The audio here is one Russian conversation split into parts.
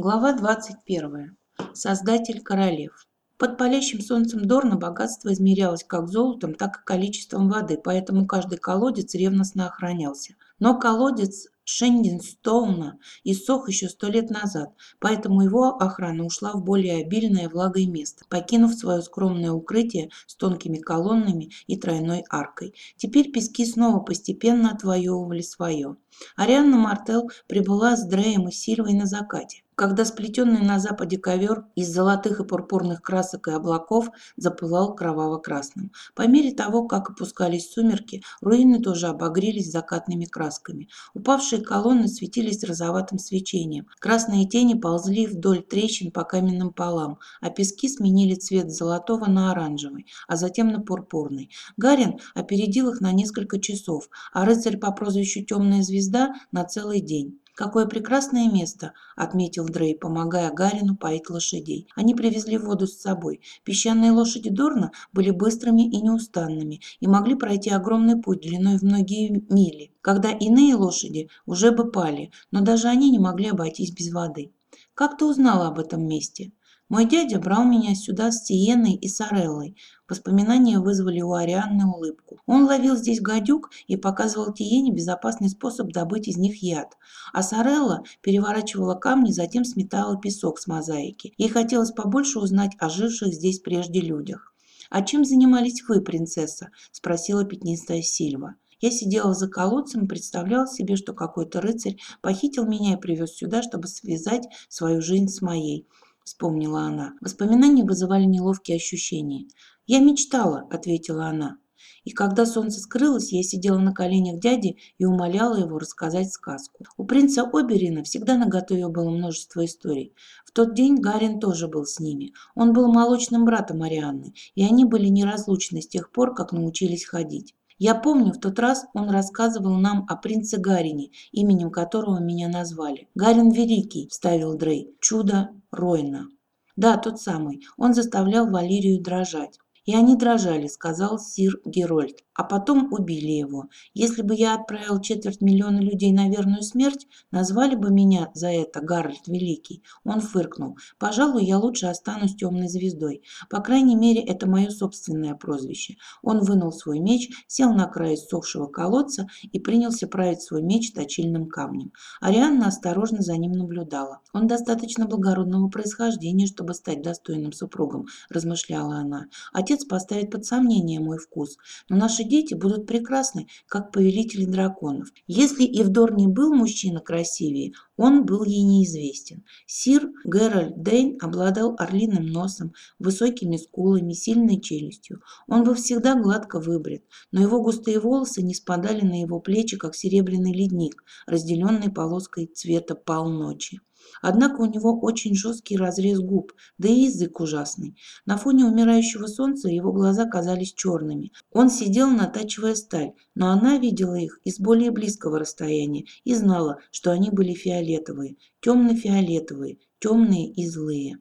Глава 21. Создатель королев. Под палящим солнцем Дорна богатство измерялось как золотом, так и количеством воды, поэтому каждый колодец ревностно охранялся. Но колодец Шендинстоуна иссох еще сто лет назад, поэтому его охрана ушла в более обильное влагой место, покинув свое скромное укрытие с тонкими колоннами и тройной аркой. Теперь пески снова постепенно отвоевывали свое. Арианна Мартел прибыла с Дреем и Сильвой на закате когда сплетенный на западе ковер из золотых и пурпурных красок и облаков запылал кроваво-красным. По мере того, как опускались сумерки, руины тоже обогрелись закатными красками. Упавшие колонны светились розоватым свечением. Красные тени ползли вдоль трещин по каменным полам, а пески сменили цвет золотого на оранжевый, а затем на пурпурный. Гарин опередил их на несколько часов, а рыцарь по прозвищу «Темная звезда» на целый день. «Какое прекрасное место!» – отметил Дрей, помогая Гарину поить лошадей. Они привезли воду с собой. Песчаные лошади Дорна были быстрыми и неустанными и могли пройти огромный путь длиной в многие мили, когда иные лошади уже бы пали, но даже они не могли обойтись без воды. «Как ты узнала об этом месте?» Мой дядя брал меня сюда с Тиеной и Сареллой. Воспоминания вызвали у Арианны улыбку. Он ловил здесь гадюк и показывал Тиене безопасный способ добыть из них яд. А Сарелла переворачивала камни, затем сметала песок с мозаики. Ей хотелось побольше узнать о живших здесь прежде людях. «А чем занимались вы, принцесса?» – спросила пятнистая Сильва. Я сидела за колодцем и представляла себе, что какой-то рыцарь похитил меня и привез сюда, чтобы связать свою жизнь с моей вспомнила она. Воспоминания вызывали неловкие ощущения. «Я мечтала», — ответила она. И когда солнце скрылось, я сидела на коленях дяди и умоляла его рассказать сказку. У принца Оберина всегда наготове было множество историй. В тот день Гарин тоже был с ними. Он был молочным братом Арианны, и они были неразлучны с тех пор, как научились ходить. Я помню, в тот раз он рассказывал нам о принце Гарине, именем которого меня назвали. «Гарин Великий», – вставил Дрей, – «чудо Ройна». Да, тот самый. Он заставлял Валерию дрожать. И они дрожали, сказал сир Герольд а потом убили его. Если бы я отправил четверть миллиона людей на верную смерть, назвали бы меня за это Гарольд Великий. Он фыркнул. Пожалуй, я лучше останусь темной звездой. По крайней мере, это мое собственное прозвище. Он вынул свой меч, сел на край иссохшего колодца и принялся править свой меч точильным камнем. Арианна осторожно за ним наблюдала. Он достаточно благородного происхождения, чтобы стать достойным супругом, размышляла она. Отец поставит под сомнение мой вкус, но наши дети будут прекрасны, как повелители драконов. Если и в Дорне был мужчина красивее, он был ей неизвестен. Сир Геральт Дейн обладал орлиным носом, высокими скулами, сильной челюстью. Он был всегда гладко выбрит, но его густые волосы не спадали на его плечи, как серебряный ледник, разделенный полоской цвета полночи. Однако у него очень жесткий разрез губ, да и язык ужасный. На фоне умирающего солнца его глаза казались черными. Он сидел, натачивая сталь, но она видела их из более близкого расстояния и знала, что они были фиолетовые, темно-фиолетовые, темные и злые.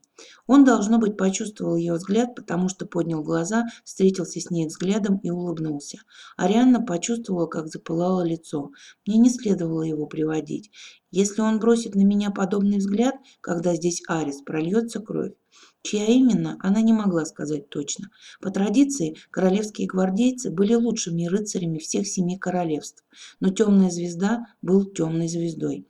Он, должно быть, почувствовал ее взгляд, потому что поднял глаза, встретился с ней взглядом и улыбнулся. Арианна почувствовала, как запылало лицо. Мне не следовало его приводить. Если он бросит на меня подобный взгляд, когда здесь Арис, прольется кровь. Чья именно, она не могла сказать точно. По традиции, королевские гвардейцы были лучшими рыцарями всех семи королевств, но темная звезда был темной звездой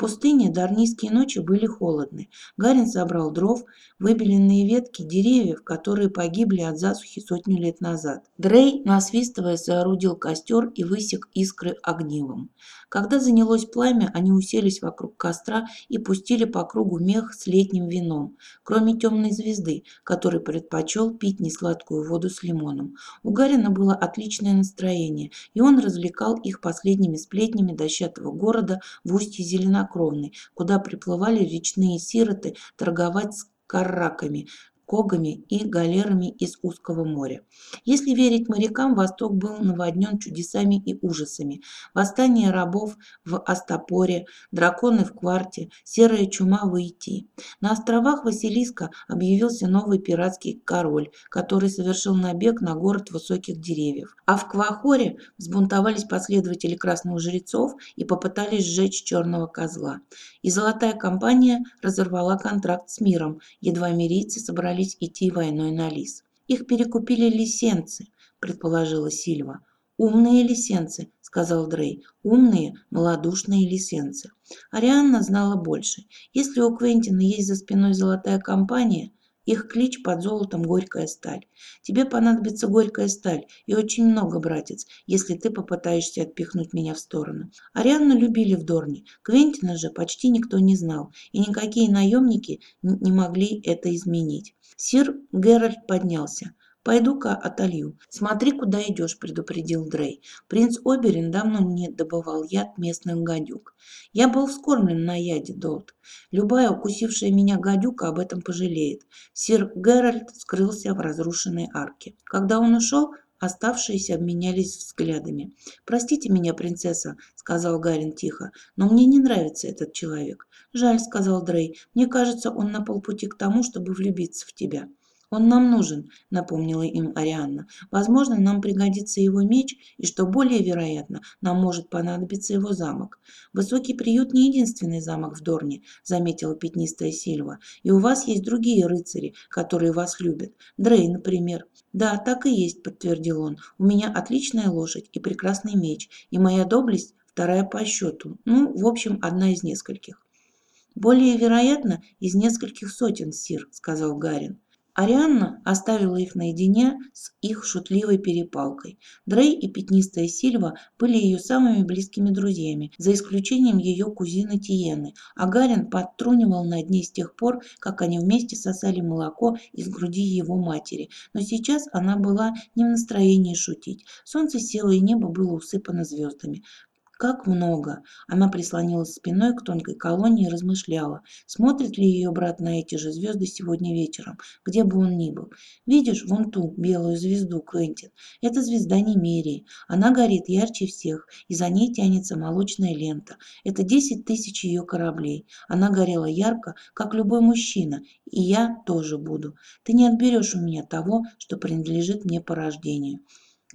пустыне дарнийские ночи были холодны. Гарин собрал дров, выбеленные ветки деревьев, которые погибли от засухи сотню лет назад. Дрей, насвистывая, соорудил костер и высек искры огнивом. Когда занялось пламя, они уселись вокруг костра и пустили по кругу мех с летним вином, кроме темной звезды, который предпочел пить несладкую воду с лимоном. У Гарина было отличное настроение, и он развлекал их последними сплетнями дощатого города в устье Зеленокровной, куда приплывали речные сироты торговать с карраками, когами и галерами из узкого моря. Если верить морякам, Восток был наводнен чудесами и ужасами. Восстание рабов в Астапоре, драконы в Кварте, серая чума в Ити. На островах Василиска объявился новый пиратский король, который совершил набег на город высоких деревьев. А в Квахоре взбунтовались последователи красных жрецов и попытались сжечь черного козла. И золотая компания разорвала контракт с миром, едва мирийцы собрались идти войной на лис. Их перекупили лисенцы, предположила Сильва. «Умные лисенцы», — сказал Дрей. «Умные, малодушные лисенцы». Арианна знала больше. Если у Квентина есть за спиной золотая компания, их клич под золотом «Горькая сталь». Тебе понадобится горькая сталь и очень много, братец, если ты попытаешься отпихнуть меня в сторону. Арианну любили в Дорне, Квентина же почти никто не знал, и никакие наемники не могли это изменить. Сир Геральт поднялся. «Пойду-ка отолью». «Смотри, куда идешь», – предупредил Дрей. «Принц Оберин давно не добывал яд местных гадюк. Я был вскормлен на яде, Долт. Любая укусившая меня гадюка об этом пожалеет». Сир Геральт скрылся в разрушенной арке. Когда он ушел, Оставшиеся обменялись взглядами. «Простите меня, принцесса», — сказал Гарин тихо, — «но мне не нравится этот человек». «Жаль», — сказал Дрей, — «мне кажется, он на полпути к тому, чтобы влюбиться в тебя». «Он нам нужен», — напомнила им Арианна. «Возможно, нам пригодится его меч, и, что более вероятно, нам может понадобиться его замок». «Высокий приют не единственный замок в Дорне», — заметила пятнистая Сильва. «И у вас есть другие рыцари, которые вас любят. Дрей, например». «Да, так и есть», — подтвердил он. «У меня отличная лошадь и прекрасный меч, и моя доблесть вторая по счету. Ну, в общем, одна из нескольких». «Более вероятно, из нескольких сотен, сир», — сказал Гарин. Арианна оставила их наедине с их шутливой перепалкой. Дрей и пятнистая Сильва были ее самыми близкими друзьями, за исключением ее кузины Тиены, а Гарин подтрунивал над ней с тех пор, как они вместе сосали молоко из груди его матери. Но сейчас она была не в настроении шутить. Солнце село, и небо было усыпано звездами. Как много! Она прислонилась спиной к тонкой колонне и размышляла, смотрит ли ее брат на эти же звезды сегодня вечером, где бы он ни был. Видишь вон ту белую звезду, Квентин? Это звезда Немерии. Она горит ярче всех, и за ней тянется молочная лента. Это десять тысяч ее кораблей. Она горела ярко, как любой мужчина, и я тоже буду. Ты не отберешь у меня того, что принадлежит мне по рождению.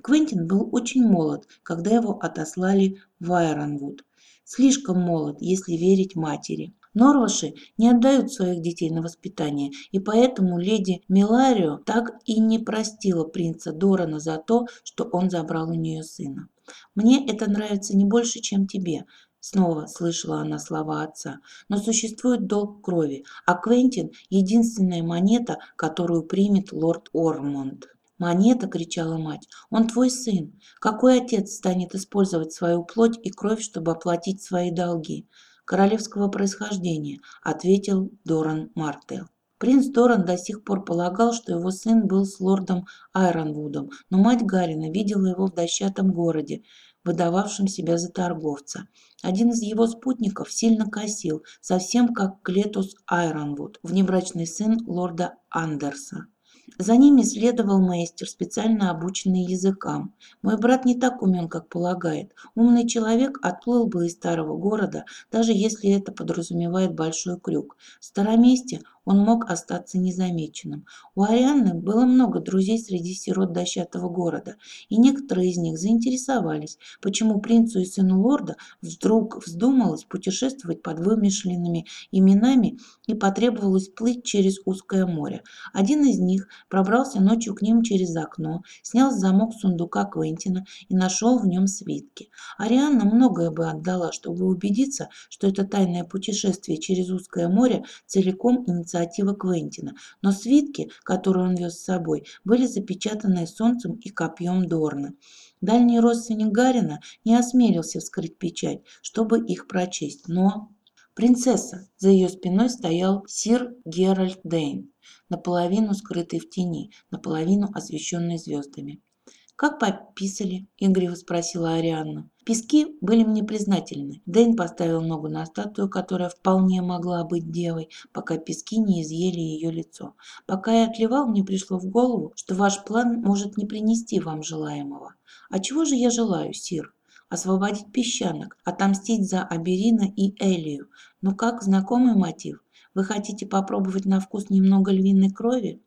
Квентин был очень молод, когда его отослали в Айронвуд. Слишком молод, если верить матери. Норваши не отдают своих детей на воспитание, и поэтому леди Миларио так и не простила принца Дорана за то, что он забрал у нее сына. «Мне это нравится не больше, чем тебе», Снова слышала она слова отца. Но существует долг крови, а Квентин – единственная монета, которую примет лорд Ормонд. «Монета!» – кричала мать. «Он твой сын! Какой отец станет использовать свою плоть и кровь, чтобы оплатить свои долги?» «Королевского происхождения», – ответил Доран Мартел. Принц Доран до сих пор полагал, что его сын был с лордом Айронвудом, но мать Гарина видела его в дощатом городе, выдававшем себя за торговца. Один из его спутников сильно косил, совсем как Клетус Айронвуд, внебрачный сын лорда Андерса. За ними следовал мастер, специально обученный языкам. Мой брат не так умен, как полагает. Умный человек отплыл бы из старого города, даже если это подразумевает большой крюк. В старом месте он мог остаться незамеченным. У Арианны было много друзей среди сирот дощатого города, и некоторые из них заинтересовались, почему принцу и сыну лорда вдруг вздумалось путешествовать под вымышленными именами и потребовалось плыть через узкое море. Один из них пробрался ночью к ним через окно, снял замок сундука Квентина и нашел в нем свитки. Арианна многое бы отдала, чтобы убедиться, что это тайное путешествие через узкое море целиком инициировано инициатива Квентина, но свитки, которые он вез с собой, были запечатаны солнцем и копьем Дорна. Дальний родственник Гарина не осмелился вскрыть печать, чтобы их прочесть, но... Принцесса. За ее спиной стоял сир Геральт Дейн, наполовину скрытый в тени, наполовину освещенный звездами. «Как пописали?» – игриво спросила Арианна. Пески были мне признательны. Дэйн поставил ногу на статую, которая вполне могла быть девой, пока пески не изъели ее лицо. Пока я отливал, мне пришло в голову, что ваш план может не принести вам желаемого. А чего же я желаю, Сир? Освободить песчанок, отомстить за Аберина и Элию. Ну как, знакомый мотив? Вы хотите попробовать на вкус немного львиной крови?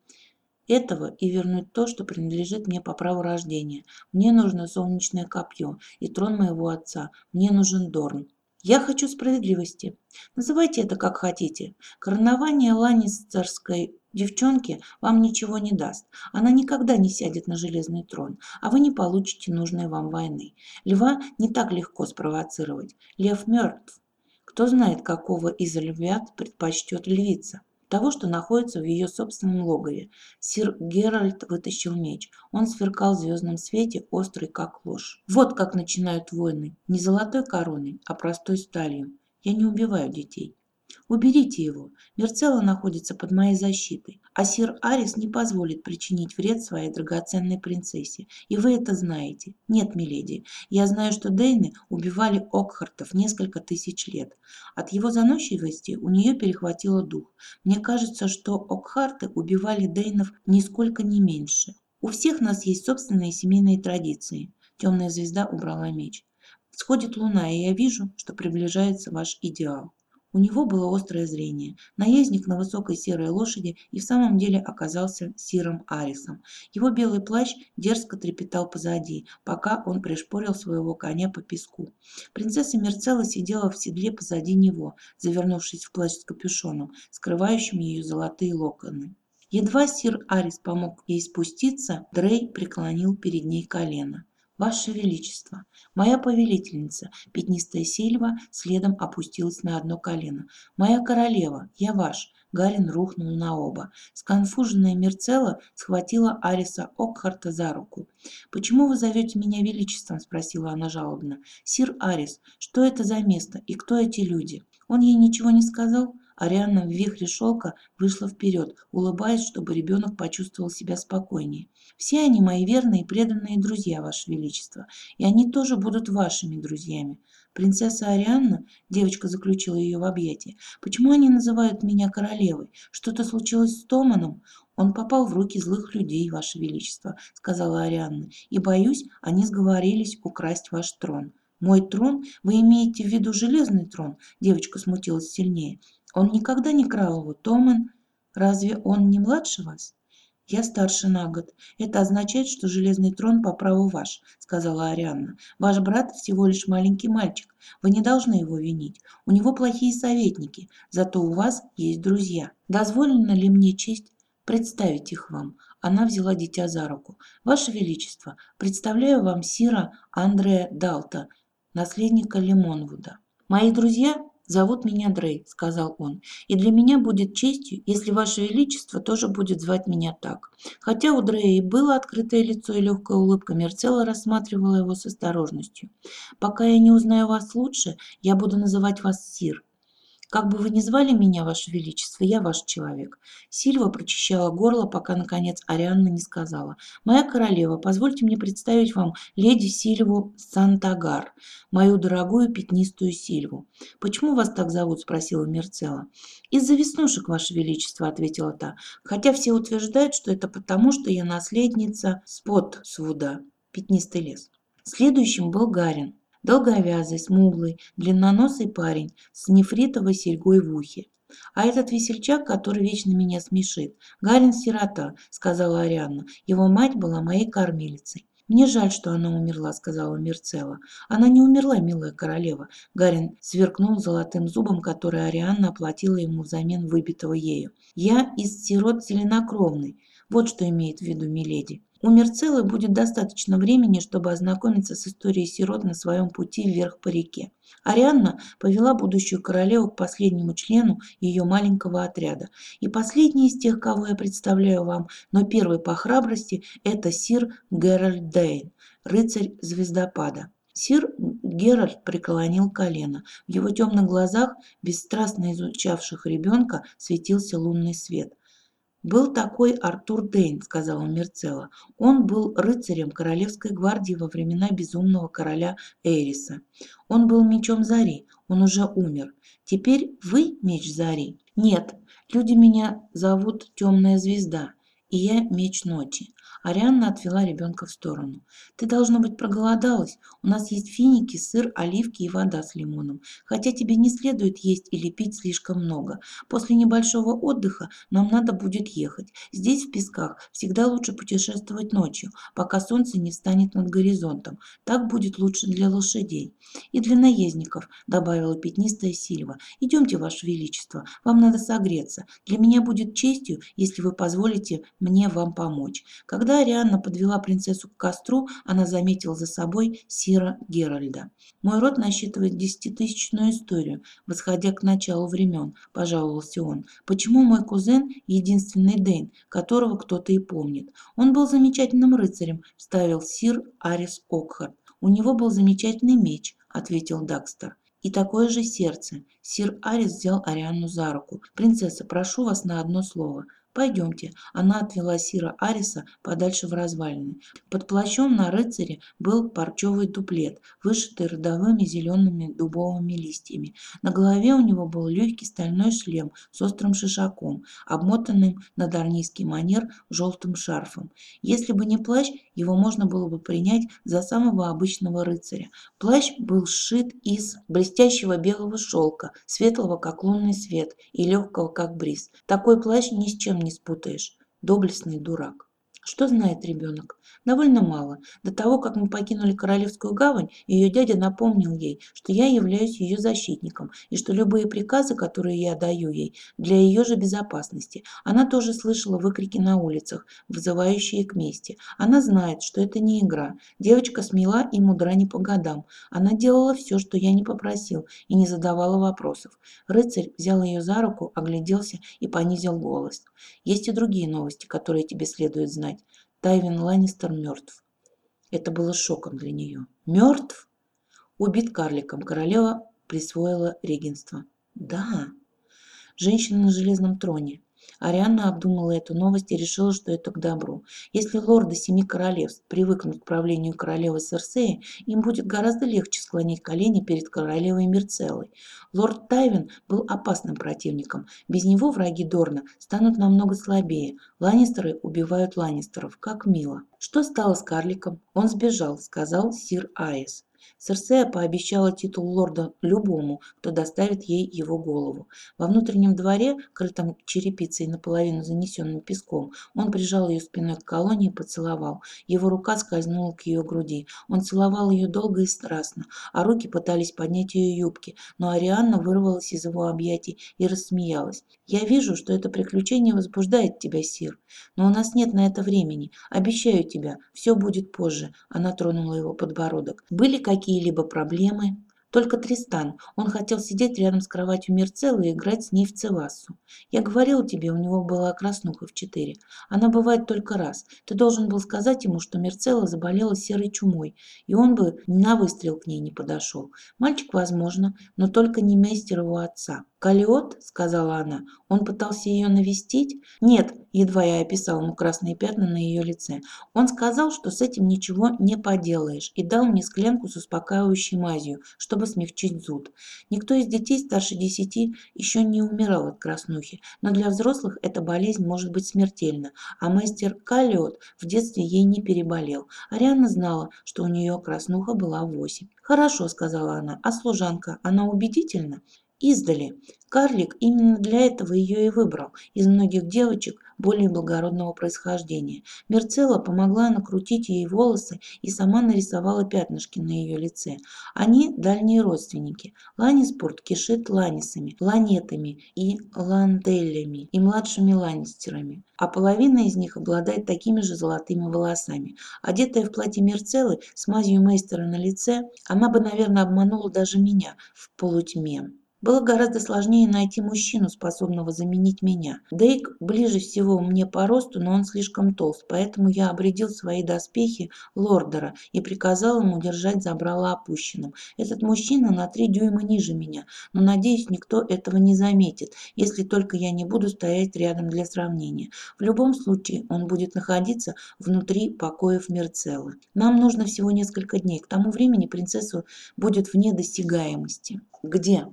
Этого и вернуть то, что принадлежит мне по праву рождения. Мне нужно солнечное копье и трон моего отца. Мне нужен Дорн. Я хочу справедливости. Называйте это как хотите. Коронование ланнистерской девчонки вам ничего не даст. Она никогда не сядет на железный трон, а вы не получите нужной вам войны. Льва не так легко спровоцировать. Лев мертв. Кто знает, какого из львят предпочтет львица того, что находится в ее собственном логове. Сир Геральт вытащил меч. Он сверкал в звездном свете, острый как ложь. Вот как начинают войны. Не золотой короной, а простой сталью. Я не убиваю детей. Уберите его. Мерцелла находится под моей защитой, а сир Арис не позволит причинить вред своей драгоценной принцессе. И вы это знаете. Нет, миледи, я знаю, что Дейны убивали Окхартов несколько тысяч лет. От его заносчивости у нее перехватило дух. Мне кажется, что Окхарты убивали Дейнов нисколько не меньше. У всех нас есть собственные семейные традиции. Темная звезда убрала меч. Сходит луна, и я вижу, что приближается ваш идеал. У него было острое зрение. Наездник на высокой серой лошади и в самом деле оказался Сиром Арисом. Его белый плащ дерзко трепетал позади, пока он пришпорил своего коня по песку. Принцесса Мерцелла сидела в седле позади него, завернувшись в плащ с капюшоном, скрывающим ее золотые локоны. Едва сир Арис помог ей спуститься, Дрей преклонил перед ней колено. «Ваше Величество, моя повелительница, пятнистая сельва, следом опустилась на одно колено. Моя королева, я ваш». Гарин рухнул на оба. Сконфуженная Мерцелла схватила Ариса Окхарта за руку. «Почему вы зовете меня Величеством?» – спросила она жалобно. «Сир Арис, что это за место и кто эти люди?» Он ей ничего не сказал, Арианна в вихре шелка вышла вперед, улыбаясь, чтобы ребенок почувствовал себя спокойнее. «Все они мои верные и преданные друзья, Ваше Величество, и они тоже будут вашими друзьями. Принцесса Арианна, девочка заключила ее в объятия, почему они называют меня королевой? Что-то случилось с Томаном? Он попал в руки злых людей, Ваше Величество, сказала Арианна, и, боюсь, они сговорились украсть ваш трон. Мой трон? Вы имеете в виду железный трон? Девочка смутилась сильнее. Он никогда не крал его, Томан. Разве он не младше вас? Я старше на год. Это означает, что железный трон по праву ваш, сказала Арианна. Ваш брат всего лишь маленький мальчик. Вы не должны его винить. У него плохие советники, зато у вас есть друзья. Дозволено ли мне честь представить их вам? Она взяла дитя за руку. Ваше Величество, представляю вам Сира Андрея Далта, наследника Лимонвуда. Мои друзья «Зовут меня Дрей», — сказал он, — «и для меня будет честью, если Ваше Величество тоже будет звать меня так». Хотя у Дрея и было открытое лицо и легкая улыбка, Мерцелла рассматривала его с осторожностью. «Пока я не узнаю вас лучше, я буду называть вас Сир. Как бы вы ни звали меня, Ваше Величество, я ваш человек. Сильва прочищала горло, пока, наконец, Арианна не сказала. Моя королева, позвольте мне представить вам леди Сильву Сантагар, мою дорогую пятнистую Сильву. Почему вас так зовут? Спросила Мерцела. Из-за веснушек, Ваше Величество, ответила та. Хотя все утверждают, что это потому, что я наследница Спот Свуда, пятнистый лес. Следующим был Гарин долговязый, смуглый, длинноносый парень с нефритовой серьгой в ухе. «А этот весельчак, который вечно меня смешит, Гарин сирота», — сказала Арианна. «Его мать была моей кормилицей». «Мне жаль, что она умерла», — сказала Мирцела. «Она не умерла, милая королева». Гарин сверкнул золотым зубом, который Арианна оплатила ему взамен выбитого ею. «Я из сирот зеленокровный. Вот что имеет в виду Миледи». У Мерцеллы будет достаточно времени, чтобы ознакомиться с историей сирот на своем пути вверх по реке. Арианна повела будущую королеву к последнему члену ее маленького отряда. И последний из тех, кого я представляю вам, но первый по храбрости, это сир Геральт Дейн, рыцарь звездопада. Сир Геральт преклонил колено. В его темных глазах, бесстрастно изучавших ребенка, светился лунный свет. «Был такой Артур Дейн», — сказала Мерцелла. «Он был рыцарем Королевской гвардии во времена безумного короля Эриса. Он был мечом Зари, он уже умер. Теперь вы меч Зари?» «Нет, люди меня зовут Темная Звезда, и я меч ночи. Арианна отвела ребенка в сторону. «Ты, должно быть, проголодалась. У нас есть финики, сыр, оливки и вода с лимоном. Хотя тебе не следует есть или пить слишком много. После небольшого отдыха нам надо будет ехать. Здесь, в песках, всегда лучше путешествовать ночью, пока солнце не встанет над горизонтом. Так будет лучше для лошадей. И для наездников», — добавила пятнистая Сильва. «Идемте, Ваше Величество, вам надо согреться. Для меня будет честью, если вы позволите мне вам помочь». Когда Арианна подвела принцессу к костру, она заметила за собой Сира Геральда. «Мой род насчитывает десятитысячную историю, восходя к началу времен», – пожаловался он. «Почему мой кузен – единственный Дейн, которого кто-то и помнит? Он был замечательным рыцарем», – вставил Сир Арис Окхард. «У него был замечательный меч», – ответил Дакстер. И такое же сердце. Сир Арис взял Арианну за руку. «Принцесса, прошу вас на одно слово. «Пойдемте». Она отвела Сира Ариса подальше в развалины. Под плащом на рыцаре был парчевый дуплет, вышитый родовыми зелеными дубовыми листьями. На голове у него был легкий стальной шлем с острым шишаком, обмотанным на дарнийский манер желтым шарфом. Если бы не плащ, его можно было бы принять за самого обычного рыцаря. Плащ был сшит из блестящего белого шелка, светлого, как лунный свет, и легкого, как бриз. Такой плащ ни с чем не спутаешь. Доблестный дурак. Что знает ребенок? Довольно мало. До того, как мы покинули Королевскую гавань, ее дядя напомнил ей, что я являюсь ее защитником, и что любые приказы, которые я даю ей, для ее же безопасности. Она тоже слышала выкрики на улицах, вызывающие к мести. Она знает, что это не игра. Девочка смела и мудра не по годам. Она делала все, что я не попросил, и не задавала вопросов. Рыцарь взял ее за руку, огляделся и понизил голос. Есть и другие новости, которые тебе следует знать. Тайвин Ланнистер мертв. Это было шоком для нее. Мертв? Убит карликом. Королева присвоила регенство. Да. Женщина на железном троне. Арианна обдумала эту новость и решила, что это к добру. Если лорды Семи Королевств привыкнут к правлению королевы Серсеи, им будет гораздо легче склонить колени перед королевой Мерцеллой. Лорд Тайвин был опасным противником. Без него враги Дорна станут намного слабее. Ланнистеры убивают Ланнистеров, как мило. Что стало с карликом? Он сбежал, сказал сир Айс. Серсея пообещала титул лорда любому, кто доставит ей его голову. Во внутреннем дворе, крытом черепицей наполовину занесенным песком, он прижал ее спиной к колонне и поцеловал. Его рука скользнула к ее груди. Он целовал ее долго и страстно, а руки пытались поднять ее юбки, но Арианна вырвалась из его объятий и рассмеялась. «Я вижу, что это приключение возбуждает тебя, Сир, но у нас нет на это времени. Обещаю тебя, все будет позже». Она тронула его подбородок. «Были какие-либо проблемы. Только Тристан. Он хотел сидеть рядом с кроватью Мерцеллы и играть с ней в Цевассу. Я говорил тебе, у него была краснуха в четыре. Она бывает только раз. Ты должен был сказать ему, что Мерцелла заболела серой чумой, и он бы на выстрел к ней не подошел. Мальчик, возможно, но только не мейстер его отца. «Калиот?» – сказала она. «Он пытался ее навестить?» «Нет», – едва я описал ему красные пятна на ее лице. «Он сказал, что с этим ничего не поделаешь, и дал мне склянку с успокаивающей мазью, чтобы смягчить зуд. Никто из детей старше десяти еще не умирал от краснухи, но для взрослых эта болезнь может быть смертельна, а мастер Калиот в детстве ей не переболел. Ариана знала, что у нее краснуха была восемь. «Хорошо», – сказала она, – «а служанка, она убедительна?» Издали. Карлик именно для этого ее и выбрал из многих девочек более благородного происхождения. Мерцелла помогла накрутить ей волосы и сама нарисовала пятнышки на ее лице. Они дальние родственники. Ланниспорт кишит ланнисами, ланетами и ланделями и младшими ланнистерами. А половина из них обладает такими же золотыми волосами. Одетая в платье Мерцеллы с мазью мейстера на лице, она бы, наверное, обманула даже меня в полутьме. Было гораздо сложнее найти мужчину, способного заменить меня. Дейк ближе всего мне по росту, но он слишком толст, поэтому я обредил свои доспехи лордера и приказал ему держать забрало опущенным. Этот мужчина на три дюйма ниже меня, но, надеюсь, никто этого не заметит, если только я не буду стоять рядом для сравнения. В любом случае, он будет находиться внутри покоев Мерцеллы. Нам нужно всего несколько дней. К тому времени принцессу будет вне досягаемости. Где?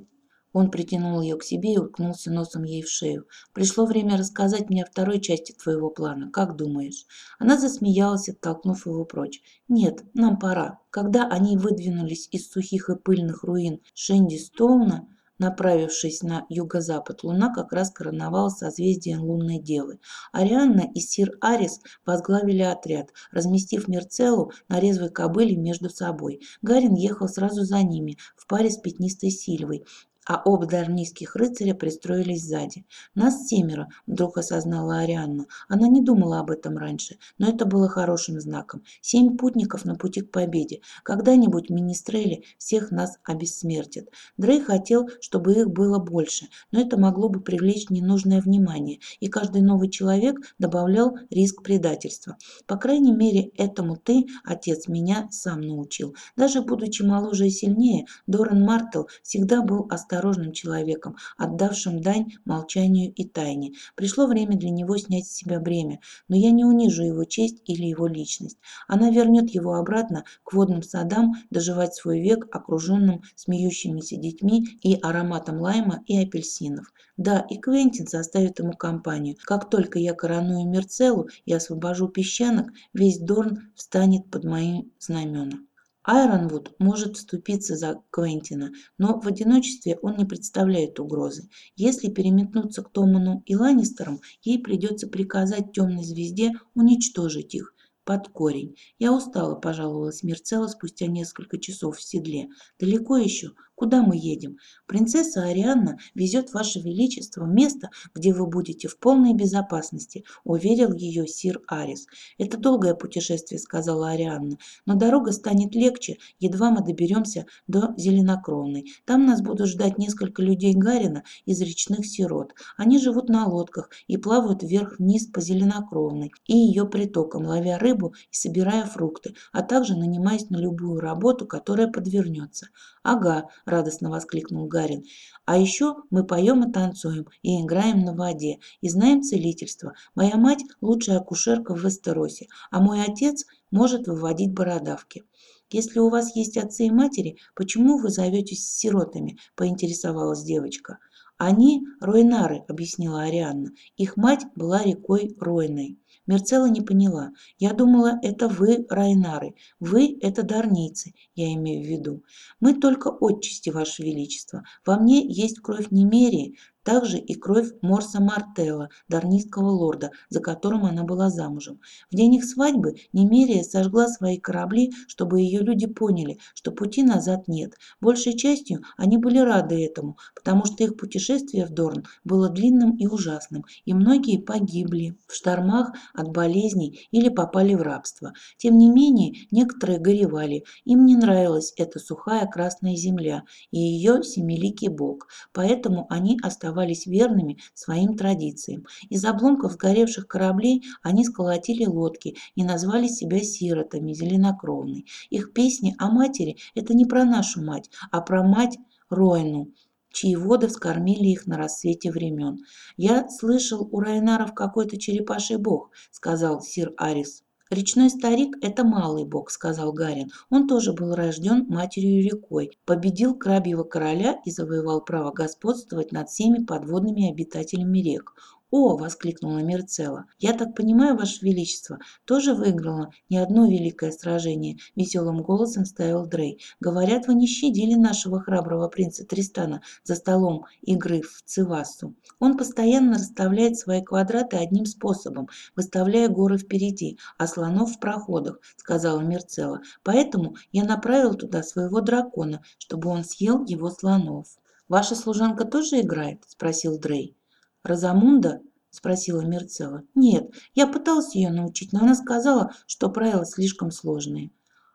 Он притянул ее к себе и уткнулся носом ей в шею. «Пришло время рассказать мне о второй части твоего плана. Как думаешь?» Она засмеялась, оттолкнув его прочь. «Нет, нам пора». Когда они выдвинулись из сухих и пыльных руин Шенди Стоуна, Направившись на юго-запад, луна как раз короновала созвездие лунной девы. Арианна и сир Арис возглавили отряд, разместив Мерцеллу на резвой кобыле между собой. Гарин ехал сразу за ними, в паре с пятнистой Сильвой, а оба дарнийских рыцаря пристроились сзади. «Нас семеро», – вдруг осознала Арианна. Она не думала об этом раньше, но это было хорошим знаком. Семь путников на пути к победе. Когда-нибудь министрели всех нас обессмертят. Дрей хотел, чтобы их было больше, но это могло бы привлечь ненужное внимание, и каждый новый человек добавлял риск предательства. По крайней мере, этому ты, отец, меня сам научил. Даже будучи моложе и сильнее, Доран Мартел всегда был осторожен осторожным человеком, отдавшим дань молчанию и тайне. Пришло время для него снять с себя бремя, но я не унижу его честь или его личность. Она вернет его обратно к водным садам доживать свой век, окруженным смеющимися детьми и ароматом лайма и апельсинов. Да, и Квентин составит ему компанию. Как только я короную Мерцеллу и освобожу песчанок, весь Дорн встанет под мои знамена. Айронвуд может вступиться за Квентина, но в одиночестве он не представляет угрозы. Если переметнуться к Томану и Ланнистерам, ей придется приказать темной звезде уничтожить их под корень. Я устала, пожаловалась Мерцелла спустя несколько часов в седле. Далеко еще? Куда мы едем? Принцесса Арианна везет Ваше Величество в место, где вы будете в полной безопасности, уверил ее сир Арис. Это долгое путешествие, сказала Арианна, но дорога станет легче, едва мы доберемся до Зеленокровной. Там нас будут ждать несколько людей Гарина из речных сирот. Они живут на лодках и плавают вверх-вниз по Зеленокровной и ее притокам, ловя рыбу и собирая фрукты, а также нанимаясь на любую работу, которая подвернется. Ага, радостно воскликнул Гарин. А еще мы поем и танцуем, и играем на воде, и знаем целительство. Моя мать лучшая акушерка в Вестеросе, а мой отец может выводить бородавки. Если у вас есть отцы и матери, почему вы зоветесь сиротами? поинтересовалась девочка. Они Ройнары, объяснила Арианна. Их мать была рекой Ройной. Мерцелла не поняла. Я думала, это вы, Райнары. Вы – это дарницы, я имею в виду. Мы только отчасти, Ваше Величество. Во мне есть кровь Немерии, также и кровь Морса Мартелла, дарнийского лорда, за которым она была замужем. В день их свадьбы Немерия сожгла свои корабли, чтобы ее люди поняли, что пути назад нет. Большей частью они были рады этому, потому что их путешествие в Дорн было длинным и ужасным, и многие погибли в штормах от болезней или попали в рабство. Тем не менее, некоторые горевали. Им не нравилась эта сухая красная земля и ее семиликий бог, поэтому они оставались оставались верными своим традициям. Из обломков сгоревших кораблей они сколотили лодки и назвали себя сиротами, зеленокровной. Их песни о матери – это не про нашу мать, а про мать Роину, чьи воды вскормили их на рассвете времен. «Я слышал, у Райнаров какой-то черепаший бог», – сказал сир Арис. «Речной старик – это малый бог», – сказал Гарин. «Он тоже был рожден матерью рекой, победил крабьего короля и завоевал право господствовать над всеми подводными обитателями рек. «О!» – воскликнула Мерцелла. «Я так понимаю, Ваше Величество, тоже выиграла не одно великое сражение», – веселым голосом ставил Дрей. «Говорят, вы не щадили нашего храброго принца Тристана за столом игры в Цивасу. Он постоянно расставляет свои квадраты одним способом, выставляя горы впереди, а слонов в проходах», – сказала Мерцелла. «Поэтому я направил туда своего дракона, чтобы он съел его слонов». «Ваша служанка тоже играет?» – спросил Дрей. «Розамунда?» – спросила Мерцелла. «Нет, я пытался ее научить, но она сказала, что правила слишком сложные».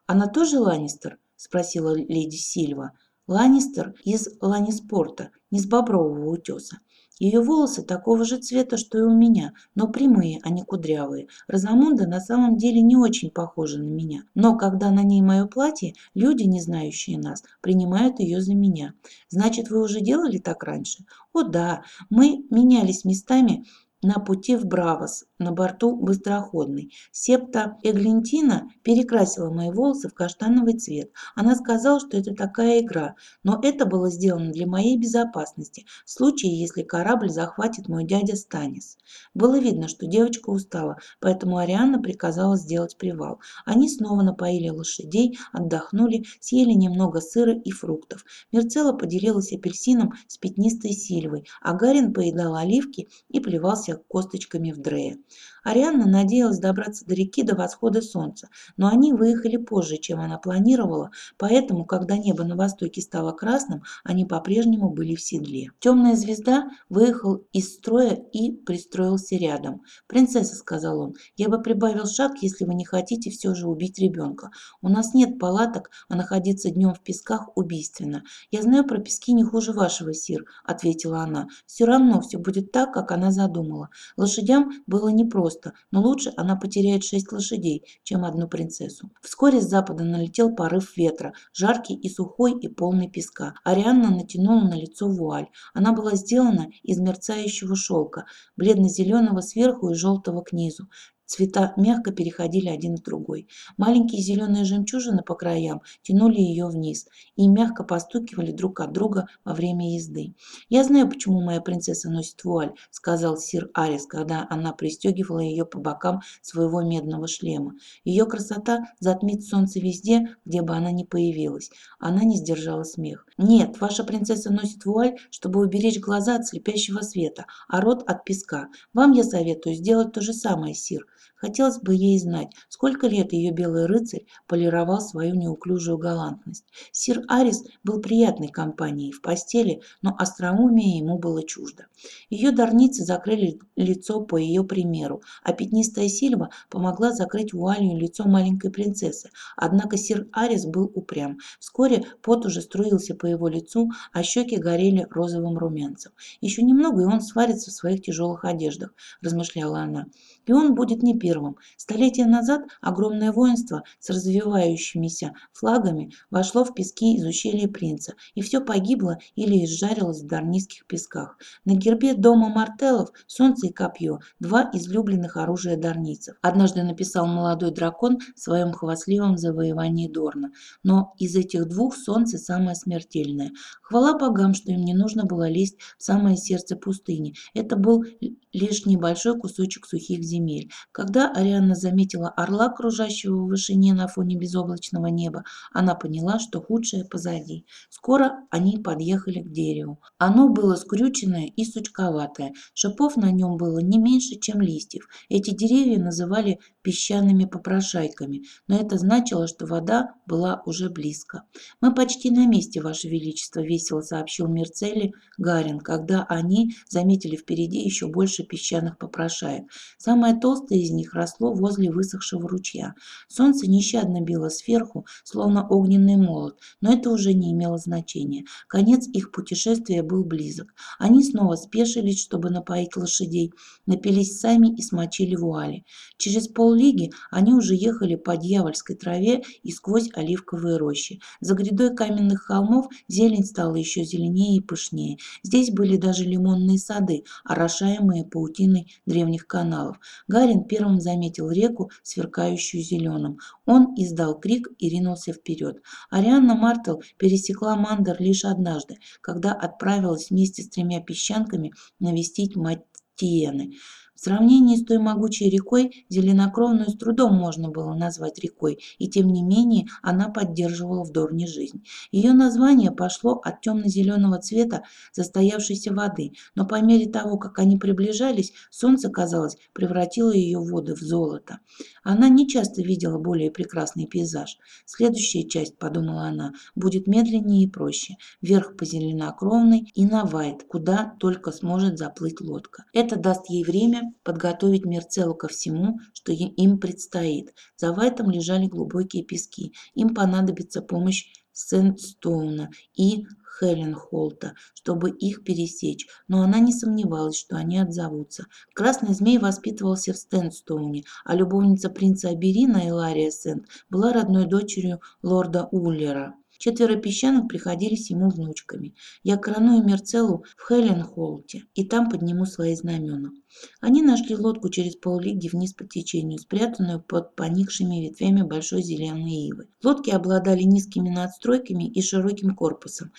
«Она тоже Ланнистер?» – спросила леди Сильва. Ланнистер из Ланниспорта, не с Бобрового утеса. Ее волосы такого же цвета, что и у меня, но прямые, а не кудрявые. Розамунда на самом деле не очень похожа на меня. Но когда на ней мое платье, люди, не знающие нас, принимают ее за меня. Значит, вы уже делали так раньше? О да, мы менялись местами на пути в Бравос, на борту быстроходной. Септа Эглентина перекрасила мои волосы в каштановый цвет. Она сказала, что это такая игра, но это было сделано для моей безопасности, в случае, если корабль захватит мой дядя Станис. Было видно, что девочка устала, поэтому Арианна приказала сделать привал. Они снова напоили лошадей, отдохнули, съели немного сыра и фруктов. Мерцелла поделилась апельсином с пятнистой сильвой, а Гарин поедал оливки и плевался косточками в дрее. Арианна надеялась добраться до реки до восхода солнца, но они выехали позже, чем она планировала, поэтому, когда небо на востоке стало красным, они по-прежнему были в седле. Темная звезда выехал из строя и пристроился рядом. «Принцесса», — сказал он, — «я бы прибавил шаг, если вы не хотите все же убить ребенка. У нас нет палаток, а находиться днем в песках убийственно. Я знаю про пески не хуже вашего, Сир», — ответила она. «Все равно все будет так, как она задумала. Лошадям было непросто просто, но лучше она потеряет шесть лошадей, чем одну принцессу. Вскоре с запада налетел порыв ветра, жаркий и сухой и полный песка. Арианна натянула на лицо вуаль. Она была сделана из мерцающего шелка, бледно-зеленого сверху и желтого к низу. Цвета мягко переходили один в другой. Маленькие зеленые жемчужины по краям тянули ее вниз и мягко постукивали друг от друга во время езды. «Я знаю, почему моя принцесса носит вуаль», — сказал сир Арис, когда она пристегивала ее по бокам своего медного шлема. «Ее красота затмит солнце везде, где бы она ни появилась». Она не сдержала смех. «Нет, ваша принцесса носит вуаль, чтобы уберечь глаза от слепящего света, а рот от песка. Вам я советую сделать то же самое, сир». Хотелось бы ей знать, сколько лет ее белый рыцарь полировал свою неуклюжую галантность. Сир Арис был приятной компанией в постели, но остроумие ему было чуждо. Ее дарницы закрыли лицо по ее примеру, а пятнистая Сильва помогла закрыть вуалью лицо маленькой принцессы. Однако сир Арис был упрям. Вскоре пот уже струился по его лицу, а щеки горели розовым румянцем. Еще немного, и он сварится в своих тяжелых одеждах, размышляла она. И он будет не первым. Столетия назад огромное воинство с развивающимися флагами вошло в пески из ущелья принца, и все погибло или изжарилось в дарнийских песках. На гербе дома Мартеллов солнце и копье – два излюбленных оружия дарнийцев. Однажды написал молодой дракон в своем хвастливом завоевании Дорна. Но из этих двух солнце самое смертельное. Хвала богам, что им не нужно было лезть в самое сердце пустыни. Это был лишь небольшой кусочек сухих земель. Когда Арианна заметила орла, кружащего в вышине на фоне безоблачного неба, она поняла, что худшее позади. Скоро они подъехали к дереву. Оно было скрюченное и сучковатое. Шипов на нем было не меньше, чем листьев. Эти деревья называли песчаными попрошайками, но это значило, что вода была уже близко. «Мы почти на месте, Ваше Величество», – весело сообщил Мерцелли Гарин, когда они заметили впереди еще больше песчаных попрошаек. Самое толстое из них росло возле высохшего ручья. Солнце нещадно било сверху, словно огненный молот, но это уже не имело значения. Конец их путешествия был близок. Они снова спешились, чтобы напоить лошадей, напились сами и смочили вуали. Через поллиги они уже ехали по дьявольской траве и сквозь оливковые рощи. За грядой каменных холмов зелень стала еще зеленее и пышнее. Здесь были даже лимонные сады, орошаемые паутиной древних каналов. Гарин первым заметил реку, сверкающую зеленым. Он издал крик и ринулся вперед. Арианна Мартел пересекла Мандер лишь однажды, когда отправилась вместе с тремя песчанками навестить мать Тиены. В сравнении с той могучей рекой, Зеленокровную с трудом можно было назвать рекой, и тем не менее она поддерживала в Дорне жизнь. Ее название пошло от темно-зеленого цвета застоявшейся воды, но по мере того, как они приближались, солнце, казалось, превратило ее воды в золото. Она не часто видела более прекрасный пейзаж. Следующая часть, подумала она, будет медленнее и проще. Вверх по Зеленокровной и на Вайт, куда только сможет заплыть лодка. Это даст ей время подготовить Мерцеллу ко всему, что им предстоит. За Вайтом лежали глубокие пески. Им понадобится помощь Сэндстоуна и Хеленхолта, чтобы их пересечь, но она не сомневалась, что они отзовутся. Красный змей воспитывался в Стэнстоуне, а любовница принца Аберина Элария Сент была родной дочерью лорда Уллера. Четверо песчанок приходились ему внучками. Я короную Мерцеллу в Хеленхолте, и там подниму свои знамена. Они нашли лодку через поллиги вниз по течению, спрятанную под поникшими ветвями большой зеленой ивы. Лодки обладали низкими надстройками и широким корпусом.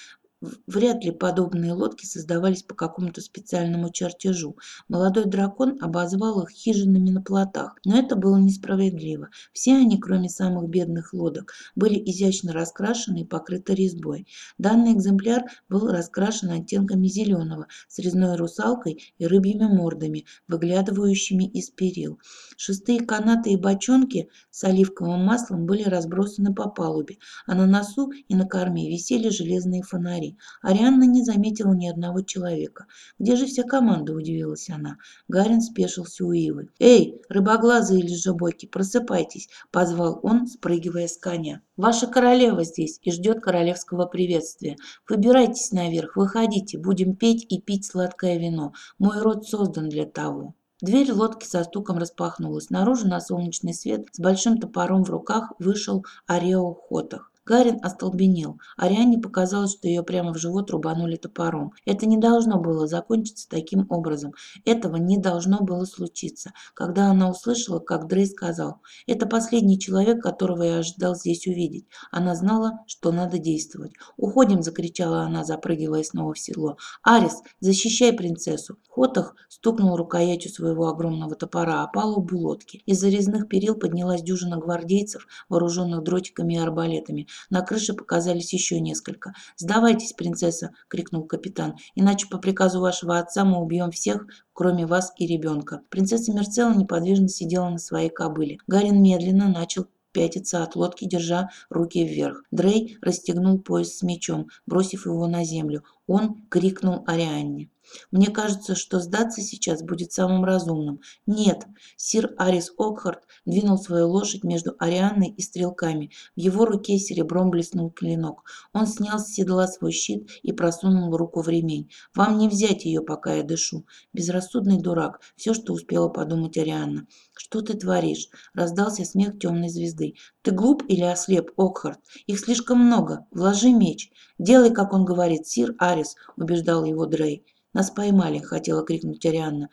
Вряд ли подобные лодки создавались по какому-то специальному чертежу. Молодой дракон обозвал их хижинами на плотах, но это было несправедливо. Все они, кроме самых бедных лодок, были изящно раскрашены и покрыты резьбой. Данный экземпляр был раскрашен оттенками зеленого, с резной русалкой и рыбьими мордами, выглядывающими из перил. Шестые канаты и бочонки с оливковым маслом были разбросаны по палубе, а на носу и на корме висели железные фонари. Арианна не заметила ни одного человека. «Где же вся команда?» – удивилась она. Гарин спешился у Ивы. «Эй, рыбоглазые лежебоки, просыпайтесь!» – позвал он, спрыгивая с коня. «Ваша королева здесь и ждет королевского приветствия. Выбирайтесь наверх, выходите, будем петь и пить сладкое вино. Мой род создан для того». Дверь лодки со стуком распахнулась. Наружу на солнечный свет с большим топором в руках вышел Арео Хотах. Гарин остолбенел. Ариане показалось, что ее прямо в живот рубанули топором. Это не должно было закончиться таким образом. Этого не должно было случиться. Когда она услышала, как Дрей сказал, «Это последний человек, которого я ожидал здесь увидеть». Она знала, что надо действовать. «Уходим!» – закричала она, запрыгивая снова в седло. «Арис, защищай принцессу!» Хотах стукнул рукоятью своего огромного топора о палубу лодки. Из-за резных перил поднялась дюжина гвардейцев, вооруженных дротиками и арбалетами. На крыше показались еще несколько. «Сдавайтесь, принцесса!» – крикнул капитан. «Иначе по приказу вашего отца мы убьем всех, кроме вас и ребенка». Принцесса Мерцелла неподвижно сидела на своей кобыле. Гарин медленно начал пятиться от лодки, держа руки вверх. Дрей расстегнул пояс с мечом, бросив его на землю. Он крикнул Арианне. Мне кажется, что сдаться сейчас будет самым разумным. Нет, сир Арис Окхарт двинул свою лошадь между Арианной и стрелками. В его руке серебром блеснул клинок. Он снял с седла свой щит и просунул руку в ремень. Вам не взять ее, пока я дышу. Безрассудный дурак. Все, что успела подумать Арианна. Что ты творишь? Раздался смех темной звезды. Ты глуп или ослеп, Окхарт? Их слишком много. Вложи меч. Делай, как он говорит, сир Арис, убеждал его Дрей. «Нас поймали!» – хотела крикнуть Арианна.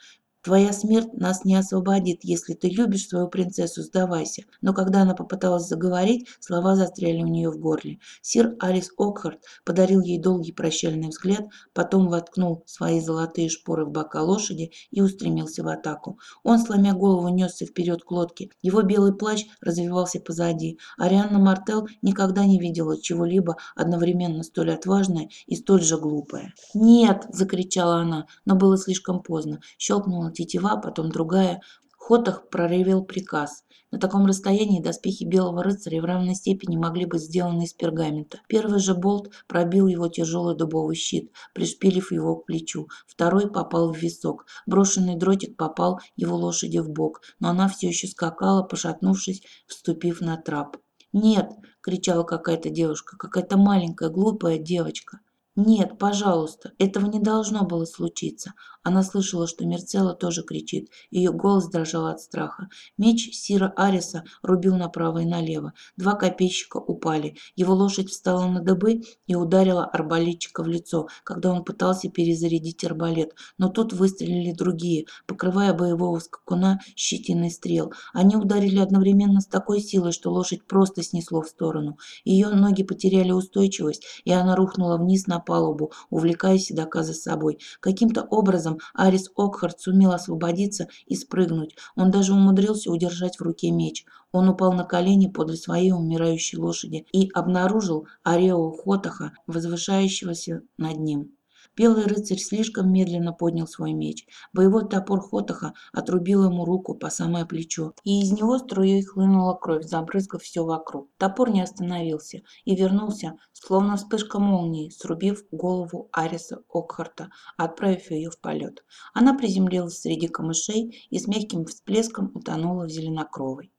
Твоя смерть нас не освободит. Если ты любишь свою принцессу, сдавайся. Но когда она попыталась заговорить, слова застряли у нее в горле. Сир Арис Окхарт подарил ей долгий прощальный взгляд, потом воткнул свои золотые шпоры в бока лошади и устремился в атаку. Он, сломя голову, несся вперед к лодке. Его белый плащ развивался позади. Арианна Мартел никогда не видела чего-либо одновременно столь отважное и столь же глупое. «Нет!» – закричала она, но было слишком поздно. Щелкнула тетива, потом другая. Хотах проревел приказ. На таком расстоянии доспехи белого рыцаря в равной степени могли быть сделаны из пергамента. Первый же болт пробил его тяжелый дубовый щит, пришпилив его к плечу. Второй попал в висок. Брошенный дротик попал его лошади в бок, но она все еще скакала, пошатнувшись, вступив на трап. «Нет!» – кричала какая-то девушка, какая-то маленькая, глупая девочка. «Нет, пожалуйста, этого не должно было случиться». Она слышала, что Мерцелла тоже кричит. Ее голос дрожал от страха. Меч Сира Ариса рубил направо и налево. Два копейщика упали. Его лошадь встала на дыбы и ударила арбалетчика в лицо, когда он пытался перезарядить арбалет. Но тут выстрелили другие, покрывая боевого скакуна щетиной стрел. Они ударили одновременно с такой силой, что лошадь просто снесло в сторону. Ее ноги потеряли устойчивость, и она рухнула вниз на палубу, увлекая седока за собой. Каким-то образом Арис Окхард сумел освободиться и спрыгнуть. Он даже умудрился удержать в руке меч. Он упал на колени подле своей умирающей лошади и обнаружил Арео Хотаха, возвышающегося над ним. Белый рыцарь слишком медленно поднял свой меч. Боевой топор Хотаха отрубил ему руку по самое плечо, и из него струей хлынула кровь, забрызгав все вокруг. Топор не остановился и вернулся, словно вспышка молнии, срубив голову Ариса Окхарта, отправив ее в полет. Она приземлилась среди камышей и с мягким всплеском утонула в зеленокровой.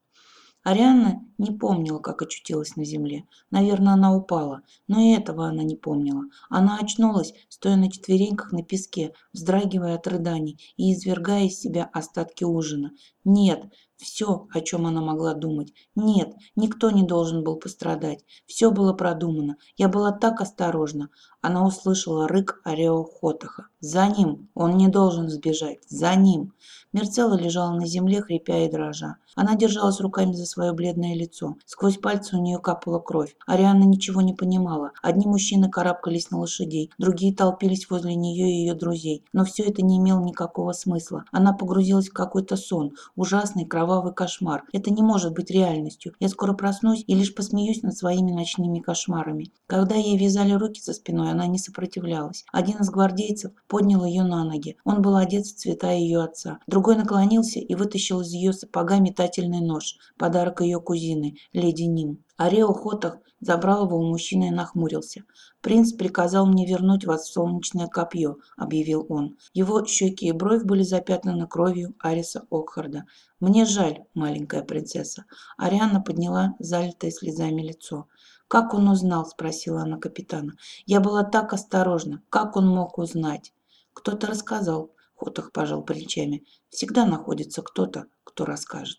Арианна не помнила, как очутилась на земле. Наверное, она упала, но и этого она не помнила. Она очнулась, стоя на четвереньках на песке, вздрагивая от рыданий и извергая из себя остатки ужина. Нет, все, о чем она могла думать. Нет, никто не должен был пострадать. Все было продумано. Я была так осторожна. Она услышала рык Арео Хотаха. За ним! Он не должен сбежать! За ним! Мерцелла лежала на земле, хрипя и дрожа. Она держалась руками за свое бледное лицо. Сквозь пальцы у нее капала кровь. Арианна ничего не понимала. Одни мужчины карабкались на лошадей, другие толпились возле нее и ее друзей. Но все это не имело никакого смысла. Она погрузилась в какой-то сон. Ужасный кровавый кошмар. Это не может быть реальностью. Я скоро проснусь и лишь посмеюсь над своими ночными кошмарами. Когда ей вязали руки за спиной, она не сопротивлялась. Один из гвардейцев поднял ее на ноги. Он был одет в цвета ее отца. Другой наклонился и вытащил из ее сапога метательный нож, подарок ее кузины, леди Ним. Арео Хотах забрал его у мужчины и нахмурился. «Принц приказал мне вернуть вас в солнечное копье», — объявил он. Его щеки и бровь были запятнаны кровью Ариса Окхарда. «Мне жаль, маленькая принцесса». Ариана подняла залитое слезами лицо. «Как он узнал?» – спросила она капитана. «Я была так осторожна. Как он мог узнать?» «Кто-то рассказал», – Хотах пожал плечами. «Всегда находится кто-то, кто расскажет».